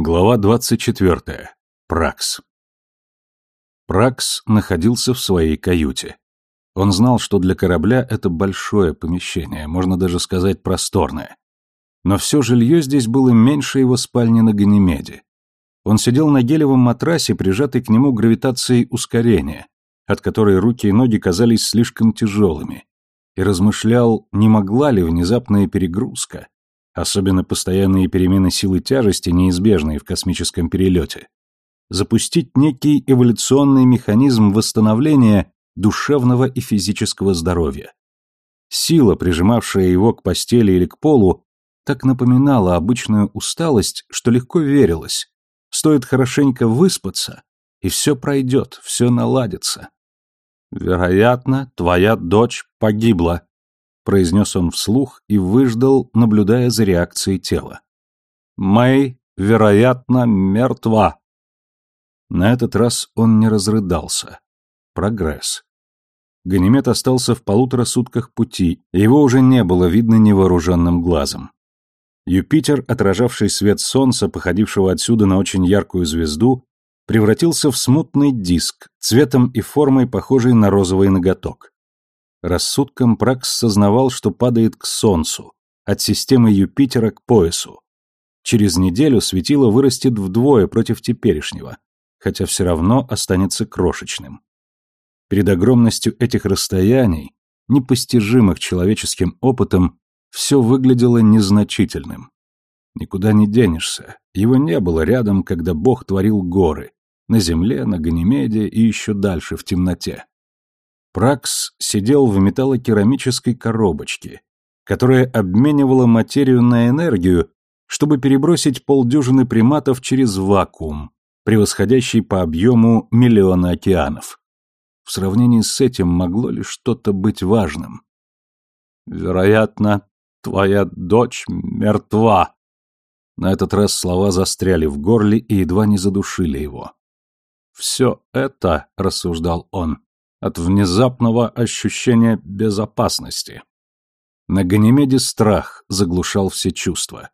Глава 24. Пракс. Пракс находился в своей каюте. Он знал, что для корабля это большое помещение, можно даже сказать просторное. Но все жилье здесь было меньше его спальни на Ганимеде. Он сидел на гелевом матрасе, прижатый к нему гравитацией ускорения, от которой руки и ноги казались слишком тяжелыми, и размышлял, не могла ли внезапная перегрузка, особенно постоянные перемены силы тяжести, неизбежные в космическом перелете, запустить некий эволюционный механизм восстановления душевного и физического здоровья. Сила, прижимавшая его к постели или к полу, так напоминала обычную усталость, что легко верилось. Стоит хорошенько выспаться, и все пройдет, все наладится. Вероятно, твоя дочь погибла, произнес он вслух и выждал, наблюдая за реакцией тела. Мэй, вероятно, мертва. На этот раз он не разрыдался. Прогресс. Ганимед остался в полутора сутках пути, его уже не было видно невооруженным глазом. Юпитер, отражавший свет солнца, походившего отсюда на очень яркую звезду, превратился в смутный диск, цветом и формой похожий на розовый ноготок. Рассудком Пракс сознавал, что падает к Солнцу, от системы Юпитера к поясу. Через неделю светило вырастет вдвое против теперешнего, хотя все равно останется крошечным. Перед огромностью этих расстояний, непостижимых человеческим опытом, все выглядело незначительным. Никуда не денешься, его не было рядом, когда Бог творил горы, на земле, на Ганимеде и еще дальше в темноте. Пракс сидел в металлокерамической коробочке, которая обменивала материю на энергию, чтобы перебросить полдюжины приматов через вакуум, превосходящий по объему миллиона океанов. В сравнении с этим могло ли что-то быть важным? «Вероятно, твоя дочь мертва». На этот раз слова застряли в горле и едва не задушили его. «Все это, — рассуждал он, от внезапного ощущения безопасности. На Ганимеде страх заглушал все чувства.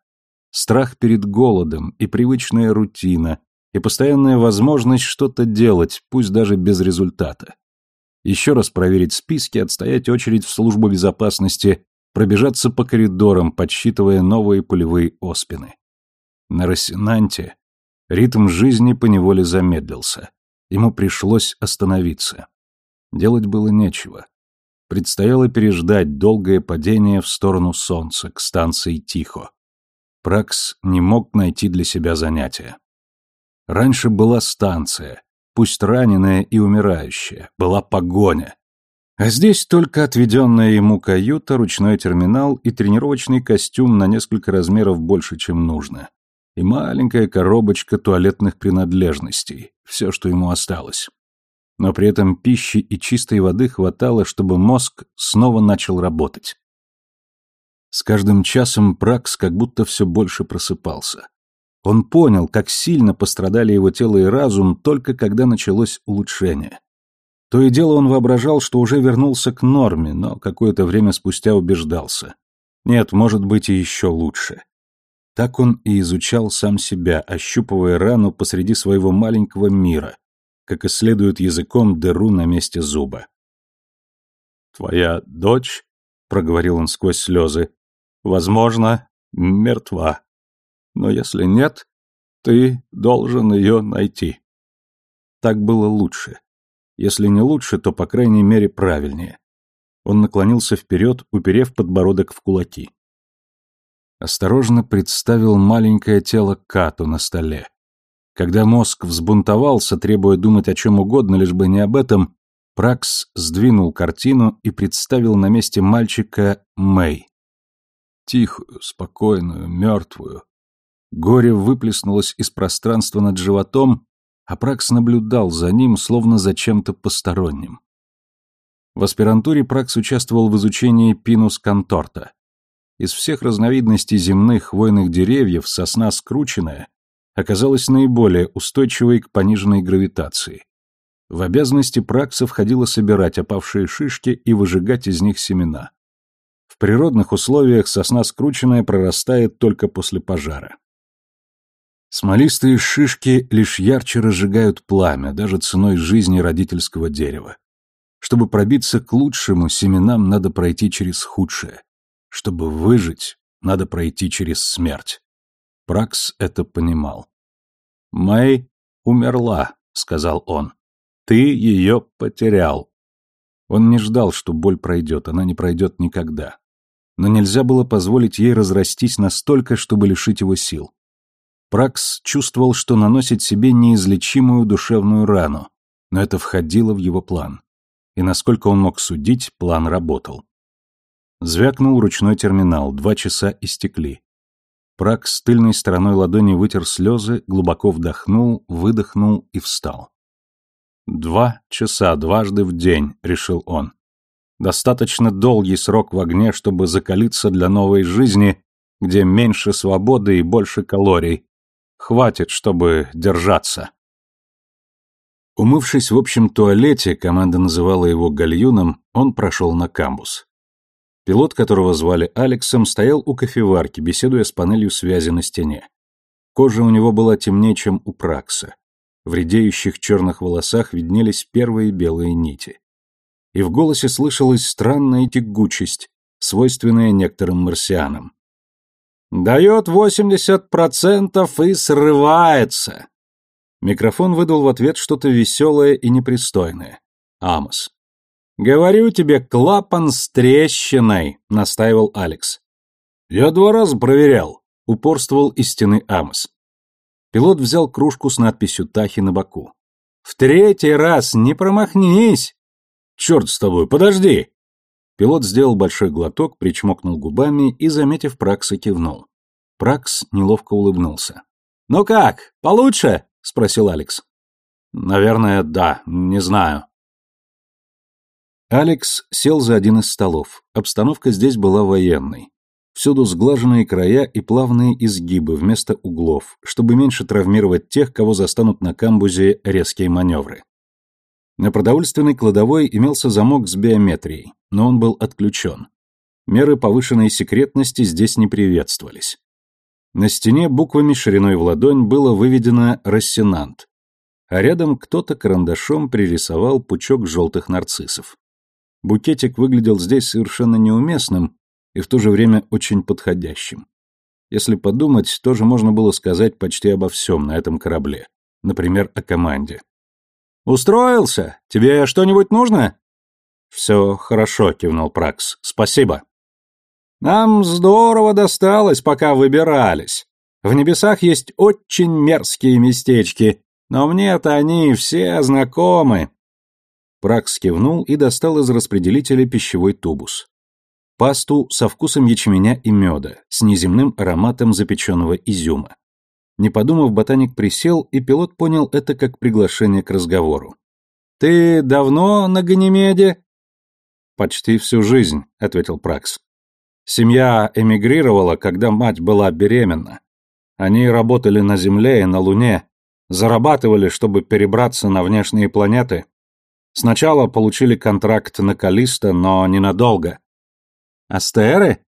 Страх перед голодом и привычная рутина, и постоянная возможность что-то делать, пусть даже без результата. Еще раз проверить списки, отстоять очередь в службу безопасности, пробежаться по коридорам, подсчитывая новые пулевые оспины. На Росинанте ритм жизни поневоле замедлился. Ему пришлось остановиться. Делать было нечего. Предстояло переждать долгое падение в сторону солнца, к станции Тихо. Пракс не мог найти для себя занятия. Раньше была станция, пусть раненая и умирающая, была погоня. А здесь только отведенная ему каюта, ручной терминал и тренировочный костюм на несколько размеров больше, чем нужно. И маленькая коробочка туалетных принадлежностей, все, что ему осталось но при этом пищи и чистой воды хватало, чтобы мозг снова начал работать. С каждым часом Пракс как будто все больше просыпался. Он понял, как сильно пострадали его тело и разум только когда началось улучшение. То и дело он воображал, что уже вернулся к норме, но какое-то время спустя убеждался. Нет, может быть и еще лучше. Так он и изучал сам себя, ощупывая рану посреди своего маленького мира, как исследуют языком дыру на месте зуба. «Твоя дочь», — проговорил он сквозь слезы, — «возможно, мертва. Но если нет, ты должен ее найти». Так было лучше. Если не лучше, то, по крайней мере, правильнее. Он наклонился вперед, уперев подбородок в кулаки. Осторожно представил маленькое тело Кату на столе. Когда мозг взбунтовался, требуя думать о чем угодно, лишь бы не об этом, Пракс сдвинул картину и представил на месте мальчика Мэй. Тихую, спокойную, мертвую. Горе выплеснулось из пространства над животом, а Пракс наблюдал за ним, словно за чем-то посторонним. В аспирантуре Пракс участвовал в изучении пинус конторта. Из всех разновидностей земных хвойных деревьев сосна скрученная оказалась наиболее устойчивой к пониженной гравитации. В обязанности Пракса входило собирать опавшие шишки и выжигать из них семена. В природных условиях сосна скрученная прорастает только после пожара. Смолистые шишки лишь ярче разжигают пламя, даже ценой жизни родительского дерева. Чтобы пробиться к лучшему, семенам надо пройти через худшее. Чтобы выжить, надо пройти через смерть. Пракс это понимал. «Мэй умерла», — сказал он. «Ты ее потерял». Он не ждал, что боль пройдет, она не пройдет никогда. Но нельзя было позволить ей разрастись настолько, чтобы лишить его сил. Пракс чувствовал, что наносит себе неизлечимую душевную рану, но это входило в его план. И насколько он мог судить, план работал. Звякнул ручной терминал, два часа истекли. Пракс тыльной стороной ладони вытер слезы, глубоко вдохнул, выдохнул и встал. «Два часа дважды в день», — решил он. «Достаточно долгий срок в огне, чтобы закалиться для новой жизни, где меньше свободы и больше калорий, Хватит, чтобы держаться. Умывшись в общем туалете, команда называла его гальюном, он прошел на камбус. Пилот, которого звали Алексом, стоял у кофеварки, беседуя с панелью связи на стене. Кожа у него была темнее, чем у Пракса. В редеющих черных волосах виднелись первые белые нити. И в голосе слышалась странная тягучесть, свойственная некоторым марсианам. Дает 80% и срывается. Микрофон выдал в ответ что-то веселое и непристойное. Амос. «Говорю тебе, клапан с трещиной», — настаивал Алекс. «Я два раза проверял», — упорствовал из стены Амос. Пилот взял кружку с надписью «Тахи» на боку. «В третий раз не промахнись!» «Черт с тобой, подожди!» Пилот сделал большой глоток, причмокнул губами и, заметив Пракса, кивнул. Пракс неловко улыбнулся. «Ну как, получше?» — спросил Алекс. «Наверное, да, не знаю». Алекс сел за один из столов. Обстановка здесь была военной. Всюду сглаженные края и плавные изгибы вместо углов, чтобы меньше травмировать тех, кого застанут на камбузе резкие маневры. На продовольственной кладовой имелся замок с биометрией, но он был отключен. Меры повышенной секретности здесь не приветствовались. На стене буквами шириной в ладонь было выведено «Рассенант», а рядом кто-то карандашом пририсовал пучок желтых нарциссов. Букетик выглядел здесь совершенно неуместным и в то же время очень подходящим. Если подумать, тоже можно было сказать почти обо всем на этом корабле. Например, о команде. «Устроился? Тебе что-нибудь нужно?» «Все хорошо», — кивнул Пракс. «Спасибо». «Нам здорово досталось, пока выбирались. В небесах есть очень мерзкие местечки, но мне-то они все знакомы». Пракс кивнул и достал из распределителя пищевой тубус. Пасту со вкусом ячменя и меда, с неземным ароматом запеченного изюма. Не подумав, ботаник присел, и пилот понял это как приглашение к разговору. «Ты давно на Ганимеде?» «Почти всю жизнь», — ответил Пракс. «Семья эмигрировала, когда мать была беременна. Они работали на Земле и на Луне, зарабатывали, чтобы перебраться на внешние планеты. Сначала получили контракт на Калиста, но ненадолго». «Астеры?»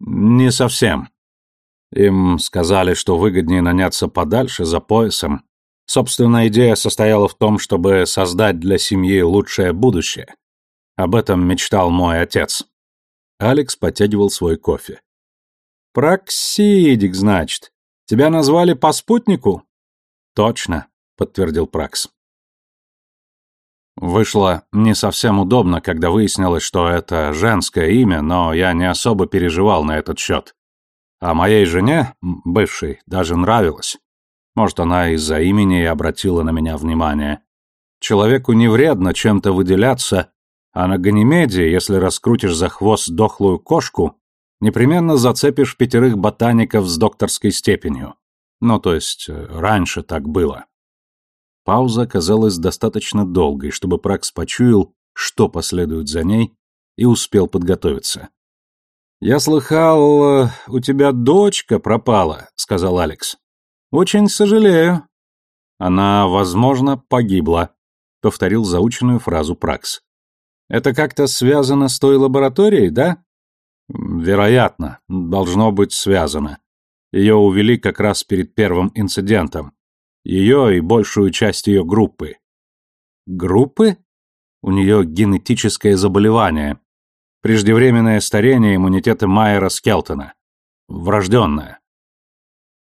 «Не совсем. Им сказали, что выгоднее наняться подальше, за поясом. Собственно, идея состояла в том, чтобы создать для семьи лучшее будущее. Об этом мечтал мой отец. Алекс потягивал свой кофе. «Праксидик, значит. Тебя назвали по спутнику?» «Точно», — подтвердил Пракс. Вышло не совсем удобно, когда выяснилось, что это женское имя, но я не особо переживал на этот счет. А моей жене, бывшей, даже нравилось. Может, она из-за имени и обратила на меня внимание. Человеку не вредно чем-то выделяться, а на Ганимеде, если раскрутишь за хвост дохлую кошку, непременно зацепишь пятерых ботаников с докторской степенью. Ну, то есть, э, раньше так было. Пауза казалась достаточно долгой, чтобы Пракс почуял, что последует за ней, и успел подготовиться. «Я слыхал, э, у тебя дочка пропала», — сказал Алекс. «Очень сожалею». «Она, возможно, погибла», — повторил заученную фразу Пракс. «Это как-то связано с той лабораторией, да?» «Вероятно. Должно быть связано. Ее увели как раз перед первым инцидентом. Ее и большую часть ее группы. Группы? У нее генетическое заболевание. Преждевременное старение иммунитета Майера Скелтона. Врожденное.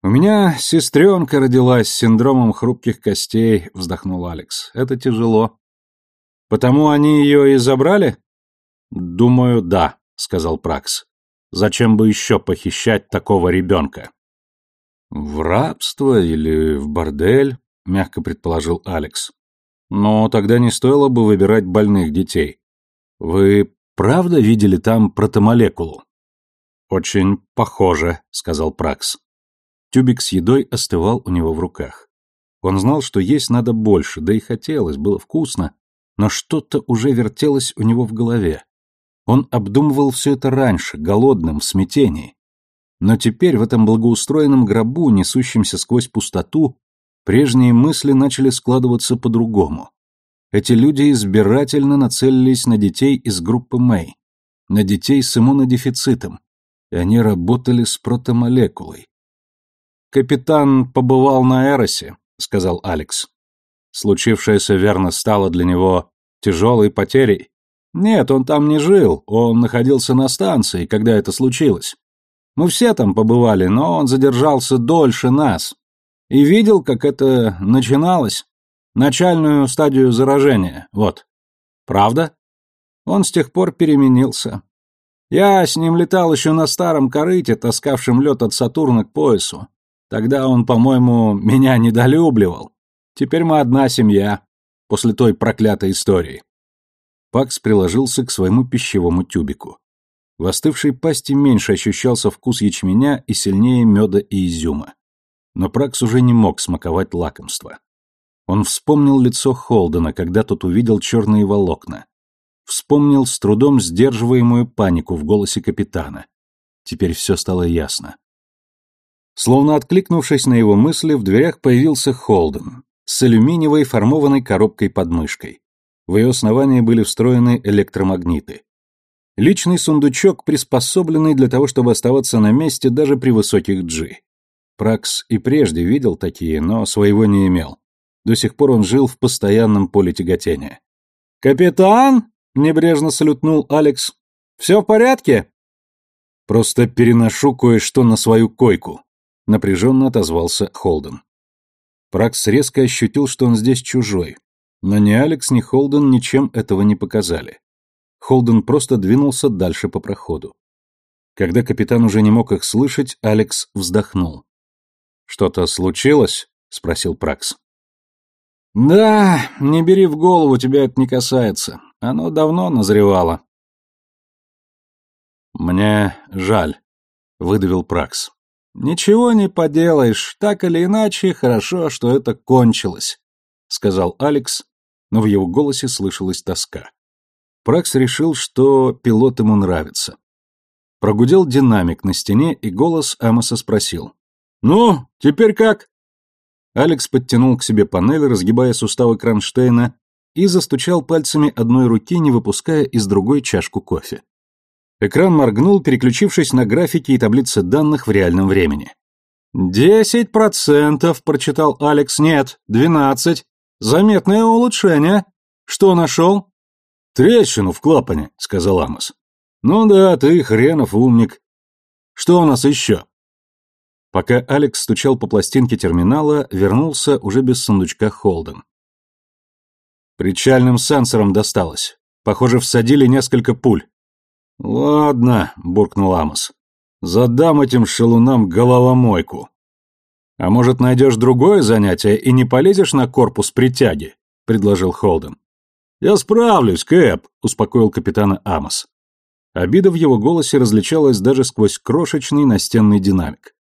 «У меня сестренка родилась с синдромом хрупких костей», — вздохнул Алекс. «Это тяжело». «Потому они ее и забрали?» «Думаю, да», — сказал Пракс. «Зачем бы еще похищать такого ребенка?» «В рабство или в бордель?» — мягко предположил Алекс. «Но тогда не стоило бы выбирать больных детей. Вы правда видели там протомолекулу?» «Очень похоже», — сказал Пракс. Тюбик с едой остывал у него в руках. Он знал, что есть надо больше, да и хотелось, было вкусно, но что-то уже вертелось у него в голове. Он обдумывал все это раньше, голодным, в смятении. Но теперь в этом благоустроенном гробу, несущемся сквозь пустоту, прежние мысли начали складываться по-другому. Эти люди избирательно нацелились на детей из группы Мэй, на детей с иммунодефицитом, и они работали с протомолекулой. «Капитан побывал на Эросе», — сказал Алекс. Случившееся верно стало для него тяжелой потерей. Нет, он там не жил, он находился на станции, когда это случилось. Мы все там побывали, но он задержался дольше нас. И видел, как это начиналось. Начальную стадию заражения, вот. Правда? Он с тех пор переменился. Я с ним летал еще на старом корыте, таскавшем лед от Сатурна к поясу. Тогда он, по-моему, меня недолюбливал. Теперь мы одна семья, после той проклятой истории. Пакс приложился к своему пищевому тюбику. В остывшей пасти меньше ощущался вкус ячменя и сильнее меда и изюма. Но Пракс уже не мог смаковать лакомство. Он вспомнил лицо Холдена, когда тот увидел черные волокна. Вспомнил с трудом сдерживаемую панику в голосе капитана. Теперь все стало ясно. Словно откликнувшись на его мысли, в дверях появился Холден с алюминиевой формованной коробкой под мышкой. В ее основании были встроены электромагниты. Личный сундучок, приспособленный для того, чтобы оставаться на месте даже при высоких G. Пракс и прежде видел такие, но своего не имел. До сих пор он жил в постоянном поле тяготения. «Капитан!» — небрежно салютнул Алекс. «Все в порядке?» «Просто переношу кое-что на свою койку», напряженно отозвался Холден. Пракс резко ощутил, что он здесь чужой, но ни Алекс, ни Холден ничем этого не показали. Холден просто двинулся дальше по проходу. Когда капитан уже не мог их слышать, Алекс вздохнул. «Что-то случилось?» — спросил Пракс. «Да, не бери в голову, тебя это не касается. Оно давно назревало». «Мне жаль», — выдавил Пракс. «Ничего не поделаешь, так или иначе, хорошо, что это кончилось», — сказал Алекс, но в его голосе слышалась тоска. Пракс решил, что пилот ему нравится. Прогудел динамик на стене, и голос Амоса спросил. «Ну, теперь как?» Алекс подтянул к себе панель, разгибая суставы кронштейна, и застучал пальцами одной руки, не выпуская из другой чашку кофе. Экран моргнул, переключившись на графики и таблицы данных в реальном времени. «Десять процентов», — прочитал Алекс. «Нет, двенадцать. Заметное улучшение. Что нашел?» «Трещину в клапане», — сказал Амос. «Ну да, ты хренов умник. Что у нас еще?» Пока Алекс стучал по пластинке терминала, вернулся уже без сундучка Холден. Причальным сенсором досталось. Похоже, всадили несколько пуль. «Ладно», — буркнул Амос. «Задам этим шалунам головомойку». «А может, найдешь другое занятие и не полезешь на корпус притяги?» — предложил Холден. «Я справлюсь, Кэп», — успокоил капитана Амос. Обида в его голосе различалась даже сквозь крошечный настенный динамик.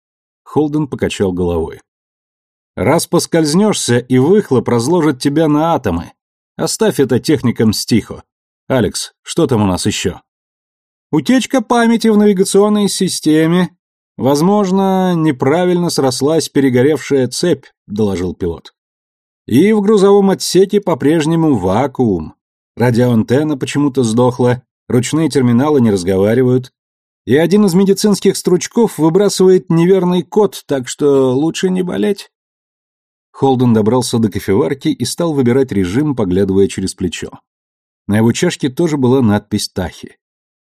Холден покачал головой. «Раз поскользнешься, и выхлоп разложит тебя на атомы. Оставь это техникам стихо. Алекс, что там у нас еще?» Утечка памяти в навигационной системе. Возможно, неправильно срослась перегоревшая цепь, доложил пилот. И в грузовом отсеке по-прежнему вакуум. Радиоантенна почему-то сдохла, ручные терминалы не разговаривают. И один из медицинских стручков выбрасывает неверный код, так что лучше не болеть. Холден добрался до кофеварки и стал выбирать режим, поглядывая через плечо. На его чашке тоже была надпись «Тахи».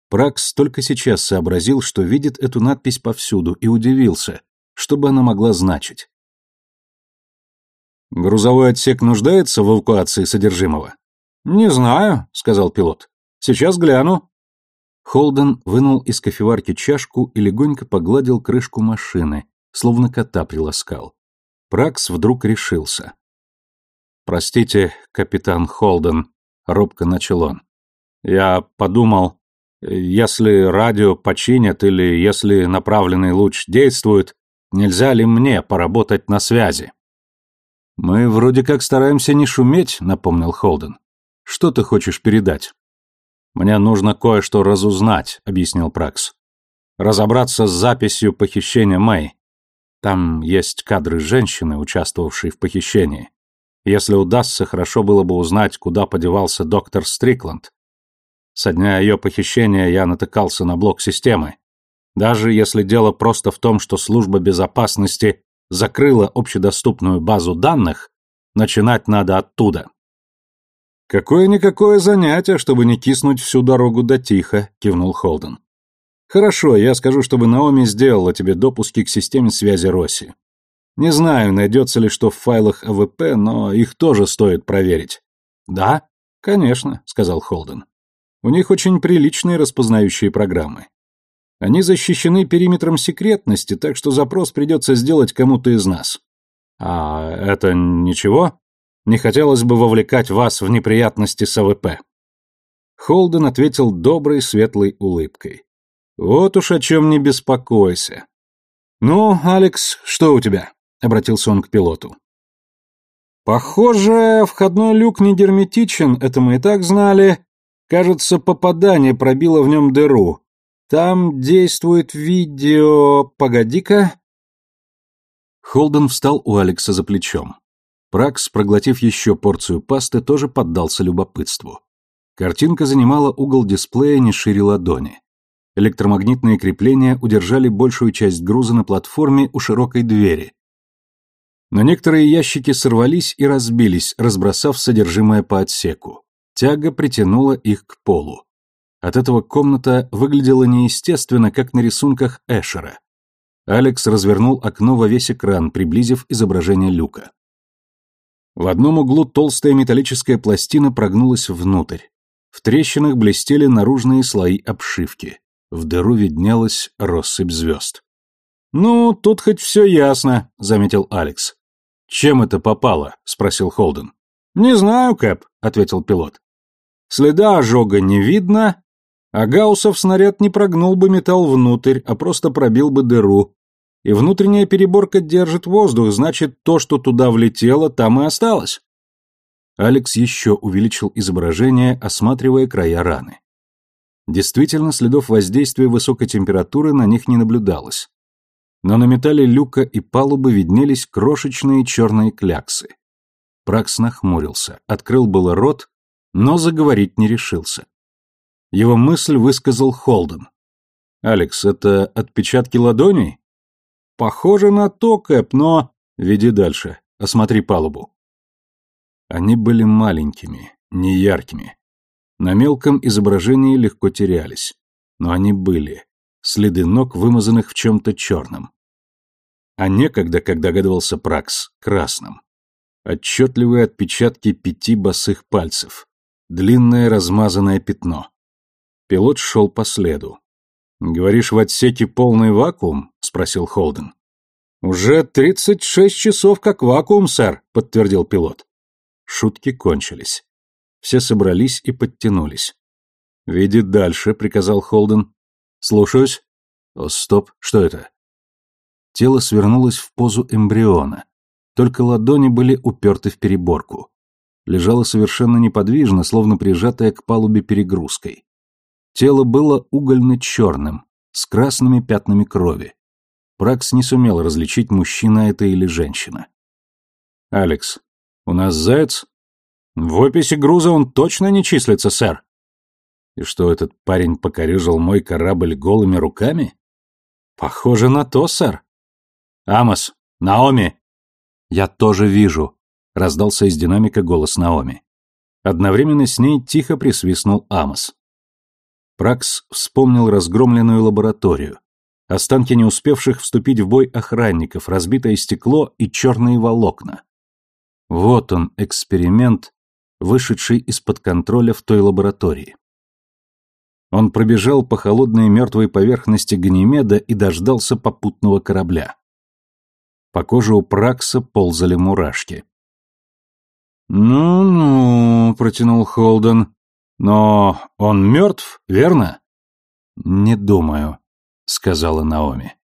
Пракс только сейчас сообразил, что видит эту надпись повсюду, и удивился, что бы она могла значить. «Грузовой отсек нуждается в эвакуации содержимого?» «Не знаю», — сказал пилот. «Сейчас гляну». Холден вынул из кофеварки чашку и легонько погладил крышку машины, словно кота приласкал. Пракс вдруг решился. «Простите, капитан Холден», — робко начал он. «Я подумал, если радио починят или если направленный луч действует, нельзя ли мне поработать на связи?» «Мы вроде как стараемся не шуметь», — напомнил Холден. «Что ты хочешь передать?» «Мне нужно кое-что разузнать», — объяснил Пракс. «Разобраться с записью похищения Мэй. Там есть кадры женщины, участвовавшей в похищении. Если удастся, хорошо было бы узнать, куда подевался доктор Стрикланд. Со дня ее похищения я натыкался на блок системы. Даже если дело просто в том, что служба безопасности закрыла общедоступную базу данных, начинать надо оттуда. «Какое-никакое занятие, чтобы не киснуть всю дорогу до тихо», — кивнул Холден. «Хорошо, я скажу, чтобы Наоми сделала тебе допуски к системе связи Росси. Не знаю, найдется ли что в файлах АВП, но их тоже стоит проверить». «Да, конечно», — сказал Холден. «У них очень приличные распознающие программы. Они защищены периметром секретности, так что запрос придется сделать кому-то из нас. А это ничего? Не хотелось бы вовлекать вас в неприятности с АВП. Холден ответил доброй светлой улыбкой. Вот уж о чем не беспокойся. Ну, Алекс, что у тебя? Обратился он к пилоту. Похоже, входной люк не герметичен, это мы и так знали. Кажется, попадание пробило в нем дыру. Там действует видео... Погоди-ка. Холден встал у Алекса за плечом. Пракс, проглотив еще порцию пасты, тоже поддался любопытству. Картинка занимала угол дисплея не шире ладони. Электромагнитные крепления удержали большую часть груза на платформе у широкой двери. Но некоторые ящики сорвались и разбились, разбросав содержимое по отсеку. Тяга притянула их к полу. От этого комната выглядела неестественно, как на рисунках Эшера. Алекс развернул окно во весь экран, приблизив изображение люка. В одном углу толстая металлическая пластина прогнулась внутрь. В трещинах блестели наружные слои обшивки. В дыру виднелась россыпь звезд. «Ну, тут хоть все ясно», — заметил Алекс. «Чем это попало?» — спросил Холден. «Не знаю, Кэп», — ответил пилот. «Следа ожога не видно, а Гауссов снаряд не прогнул бы металл внутрь, а просто пробил бы дыру. И внутренняя переборка держит воздух, значит, то, что туда влетело, там и осталось. Алекс еще увеличил изображение, осматривая края раны. Действительно, следов воздействия высокой температуры на них не наблюдалось. Но на металле люка и палубы виднелись крошечные черные кляксы. Пракс нахмурился, открыл было рот, но заговорить не решился. Его мысль высказал Холден. «Алекс, это отпечатки ладоней?» «Похоже на то, Кэп, но...» «Веди дальше. Осмотри палубу». Они были маленькими, неяркими. На мелком изображении легко терялись. Но они были. Следы ног, вымазанных в чем-то черном. А некогда, когда догадывался Пракс, красным. Отчетливые отпечатки пяти босых пальцев. Длинное размазанное пятно. Пилот шел по следу. «Говоришь, в отсеке полный вакуум?» — спросил Холден. «Уже тридцать шесть часов как вакуум, сэр», — подтвердил пилот. Шутки кончились. Все собрались и подтянулись. «Видит дальше», — приказал Холден. «Слушаюсь». О, стоп, что это? Тело свернулось в позу эмбриона. Только ладони были уперты в переборку. Лежало совершенно неподвижно, словно прижатое к палубе перегрузкой. Тело было угольно-черным, с красными пятнами крови. Пракс не сумел различить, мужчина это или женщина. «Алекс, у нас заяц?» «В описи груза он точно не числится, сэр». И что, этот парень покорежил мой корабль голыми руками? Похоже на то, сэр. Амос, Наоми! Я тоже вижу, раздался из динамика голос Наоми. Одновременно с ней тихо присвистнул Амос. Пракс вспомнил разгромленную лабораторию, останки не успевших вступить в бой охранников, разбитое стекло и черные волокна. Вот он, эксперимент, вышедший из-под контроля в той лаборатории. Он пробежал по холодной мертвой поверхности Ганимеда и дождался попутного корабля. По коже у Пракса ползали мурашки. «Ну-ну», — протянул Холден, — «но он мертв, верно?» «Не думаю», — сказала Наоми.